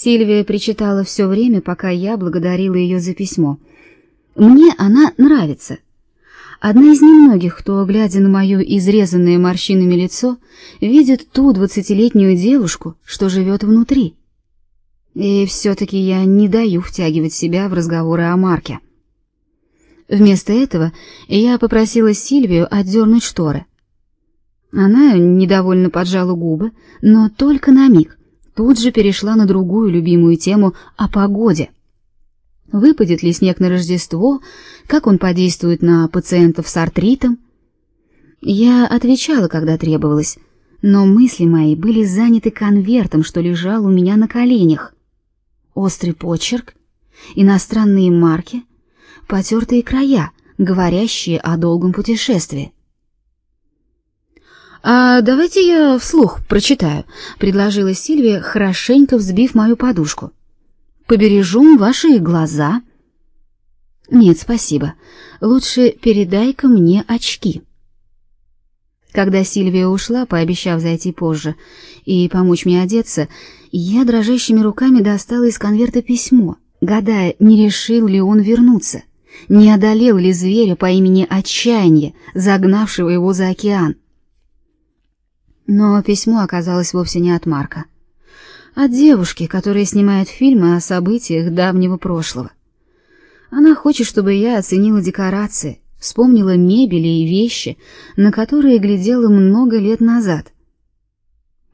Сильвия причитала все время, пока я благодарила ее за письмо. Мне она нравится. Одна из немногих, кто, глядя на мое изрезанное морщинами лицо, видит ту двадцатилетнюю девушку, что живет внутри. И все-таки я не даю втягивать себя в разговоры о Марке. Вместо этого я попросила Сильвию отдернуть шторы. Она недовольно поджала губы, но только на миг. Тут же перешла на другую любимую тему о погоде. Выпадет ли снег на Рождество, как он подействует на пациентов с артритом? Я отвечала, когда требовалось, но мысли мои были заняты конвертом, что лежал у меня на коленях. Острый почерк, иностранные марки, потертые края, говорящие о долгом путешествии. «А давайте я вслух прочитаю», — предложила Сильвия, хорошенько взбив мою подушку. «Побережем ваши глаза». «Нет, спасибо. Лучше передай-ка мне очки». Когда Сильвия ушла, пообещав зайти позже и помочь мне одеться, я дрожащими руками достала из конверта письмо, гадая, не решил ли он вернуться, не одолел ли зверя по имени Отчаяние, загнавшего его за океан. Но письмо оказалось вовсе не от Марка, а от девушки, которая снимает фильмы о событиях давнего прошлого. Она хочет, чтобы я оценила декорации, вспомнила мебель и вещи, на которые глядела много лет назад.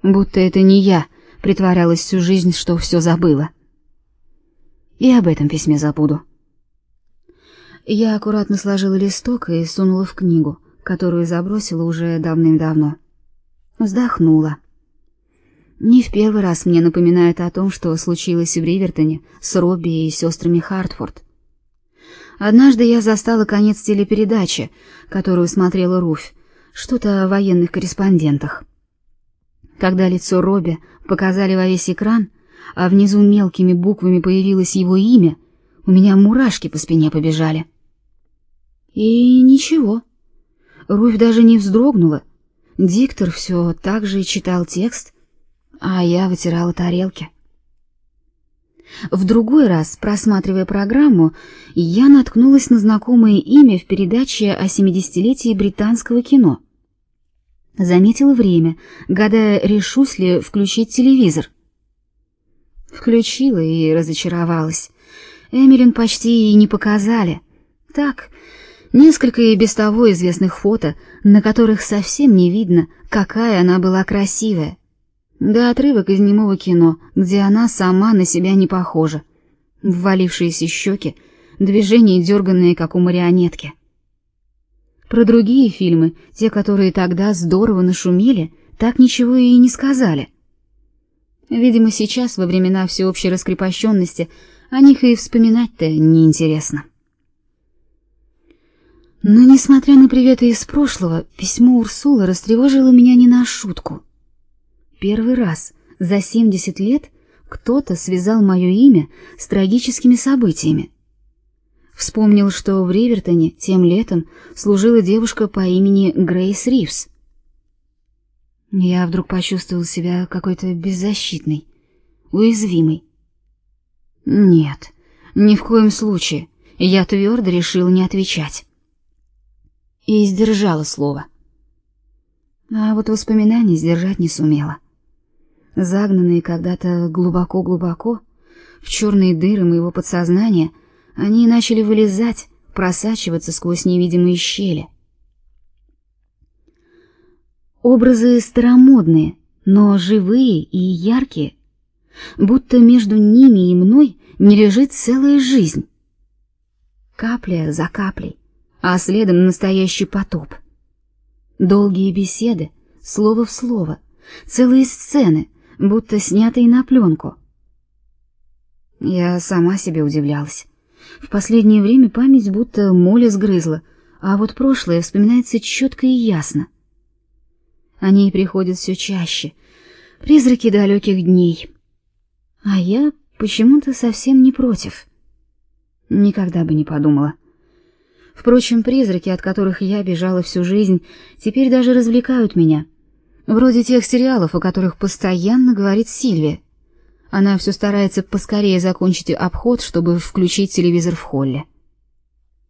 Будто это не я притворялась всю жизнь, что все забыла. И об этом письме забуду. Я аккуратно сложила листок и сунула в книгу, которую забросила уже давным-давно. Вздохнула. Не в первый раз мне напоминают о том, что случилось в Ривертоне с Робби и сестрами Хартфорд. Однажды я застала конец телепередачи, которую смотрела Руфь, что-то о военных корреспондентах. Когда лицо Робби показали во весь экран, а внизу мелкими буквами появилось его имя, у меня мурашки по спине побежали. И ничего. Руфь даже не вздрогнула, Диктор все так же читал текст, а я вытирала тарелки. В другой раз, просматривая программу, я наткнулась на знакомое имя в передаче о семидесятилетии британского кино. Заметила время, гадая, решусь ли включить телевизор. Включила и разочаровалась. Эмилин почти и не показали. Так, Несколько и без того известных фото, на которых совсем не видно, какая она была красивая. Да отрывок из немого кино, где она сама на себя не похожа. Ввалившиеся щеки, движения дерганные, как у марионетки. Про другие фильмы, те, которые тогда здорово нашумели, так ничего и не сказали. Видимо, сейчас, во времена всеобщей раскрепощенности, о них и вспоминать-то неинтересно. Но, несмотря на приветы из прошлого, письмо Урсулы растревожило меня не на шутку. Первый раз за 70 лет кто-то связал мое имя с трагическими событиями. Вспомнил, что в Ривертоне тем летом служила девушка по имени Грейс Ривз. Я вдруг почувствовал себя какой-то беззащитной, уязвимой. Нет, ни в коем случае. Я твердо решил не отвечать и сдержала слово. А вот воспоминания сдержать не сумела. Загнанные когда-то глубоко-глубоко в черные дыры моего подсознания, они начали вылезать, просачиваться сквозь невидимые щели. Образы старомодные, но живые и яркие, будто между ними и мной не лежит целая жизнь. Капля за каплей а следом настоящий потоп. Долгие беседы, слово в слово, целые сцены, будто снятые на пленку. Я сама себе удивлялась. В последнее время память будто моля сгрызла, а вот прошлое вспоминается четко и ясно. Они приходят все чаще, призраки далеких дней. А я почему-то совсем не против. Никогда бы не подумала. Впрочем, призраки, от которых я бежала всю жизнь, теперь даже развлекают меня. Вроде тех сериалов, о которых постоянно говорит Сильвия. Она все старается поскорее закончить обход, чтобы включить телевизор в холле.